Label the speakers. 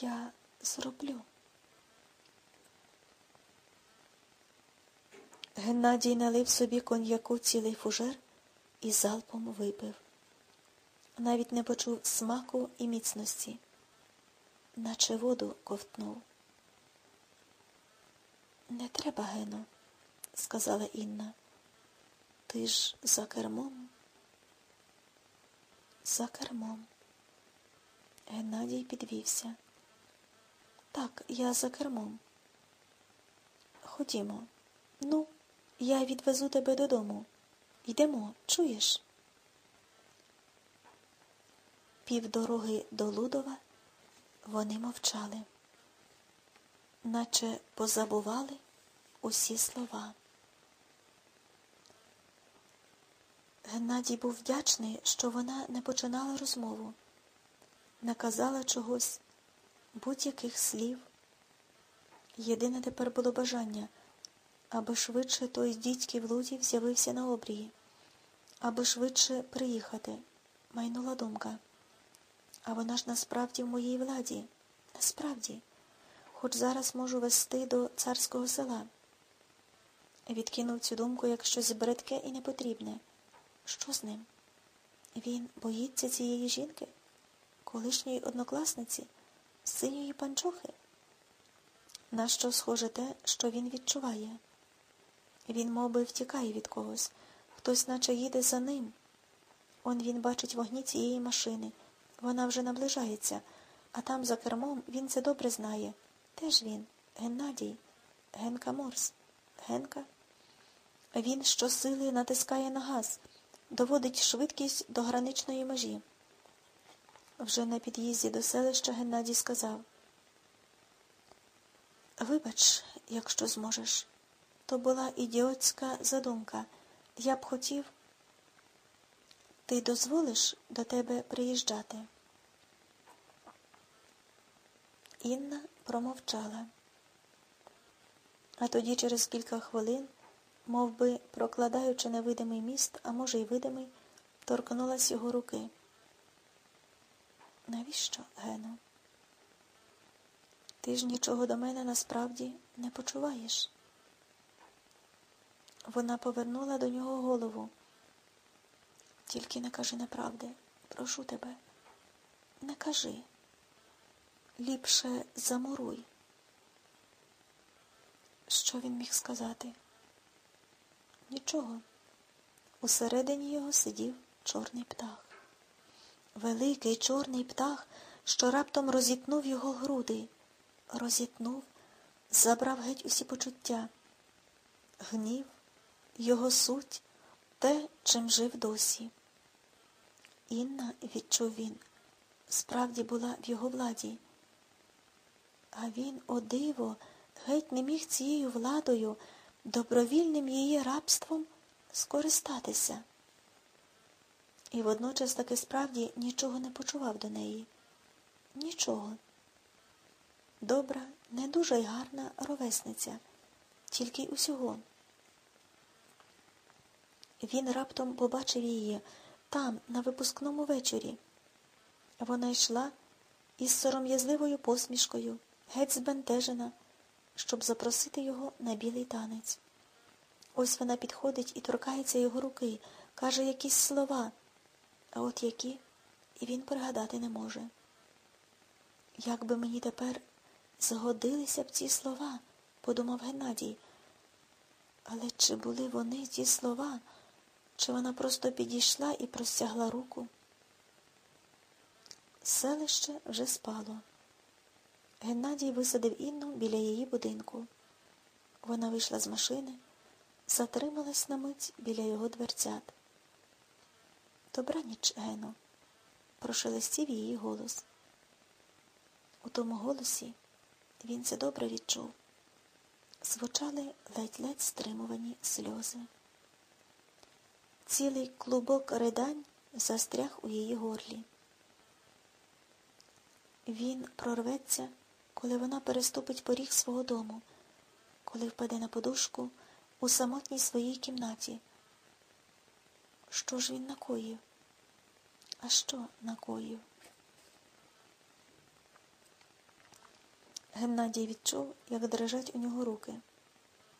Speaker 1: Я зроблю. Геннадій налив собі коньяку цілий фужер і залпом випив. Навіть не почув смаку і міцності, наче воду ковтнув. Не треба, Гено, сказала Інна. Ти ж за кермом? За кермом. Геннадій підвівся. Так, я за кермом. Ходімо. Ну, я відвезу тебе додому. Йдемо, чуєш? Півдороги до Лудова вони мовчали, наче позабували усі слова. Геннадій був вдячний, що вона не починала розмову, не казала чогось, будь-яких слів. Єдине тепер було бажання, аби швидше той з дідьків з'явився на обрії, аби швидше приїхати, майнула думка. А вона ж насправді в моїй владі, насправді, хоч зараз можу вести до царського села. Відкинув цю думку як щось бридке і непотрібне. Що з ним? Він боїться цієї жінки, колишньої однокласниці, синьої панчохи. На що схоже те, що він відчуває? Він мов би, втікає від когось, хтось наче їде за ним. Он він бачить вогні цієї машини. Вона вже наближається, а там за кермом він це добре знає. Теж він, Геннадій, Генка Морс, Генка. Він щосили натискає на газ, доводить швидкість до граничної межі. Вже на під'їзді до селища Геннадій сказав Вибач, якщо зможеш. То була ідіотська задумка. Я б хотів. Ти дозволиш до тебе приїжджати? Інна промовчала. А тоді через кілька хвилин, мов би, прокладаючи невидимий міст, а може, й видимий, торкнулась його руки. Навіщо, Гено? Ти ж нічого до мене насправді не почуваєш. Вона повернула до нього голову. Тільки не кажи неправди. Прошу тебе, не кажи. Ліпше замуруй. Що він міг сказати? Нічого. Усередині його сидів чорний птах. Великий чорний птах, що раптом розітнув його груди, розітнув, забрав геть усі почуття, гнів, його суть, те, чим жив досі. Інна, відчув він, справді була в його владі. А він, о диво, геть не міг цією владою, добровільним її рабством скористатися. І водночас таки справді нічого не почував до неї. Нічого. Добра, не дуже й гарна ровесниця, тільки й усього. Він раптом побачив її там, на випускному вечорі. Вона йшла із сором'язливою посмішкою, геть збентежена, щоб запросити його на білий танець. Ось вона підходить і торкається його руки, каже якісь слова, а от які і він пригадати не може. Як би мені тепер згодилися б ці слова, подумав Геннадій. Але чи були вони ті слова? Чи вона просто підійшла і простягла руку? Селище вже спало. Геннадій висадив Інну біля її будинку. Вона вийшла з машини, затрималась на мить біля його дверцят. Добраніч, Гено, прошелестів її голос. У тому голосі він це добре відчув. Звучали ледь-ледь стримувані сльози. Цілий клубок ридань застряг у її горлі. Він прорветься, коли вона переступить поріг свого дому, коли впаде на подушку у самотній своїй кімнаті. Що ж він накоїв? А що накоїв? Геннадій відчув, як дрижать у нього руки.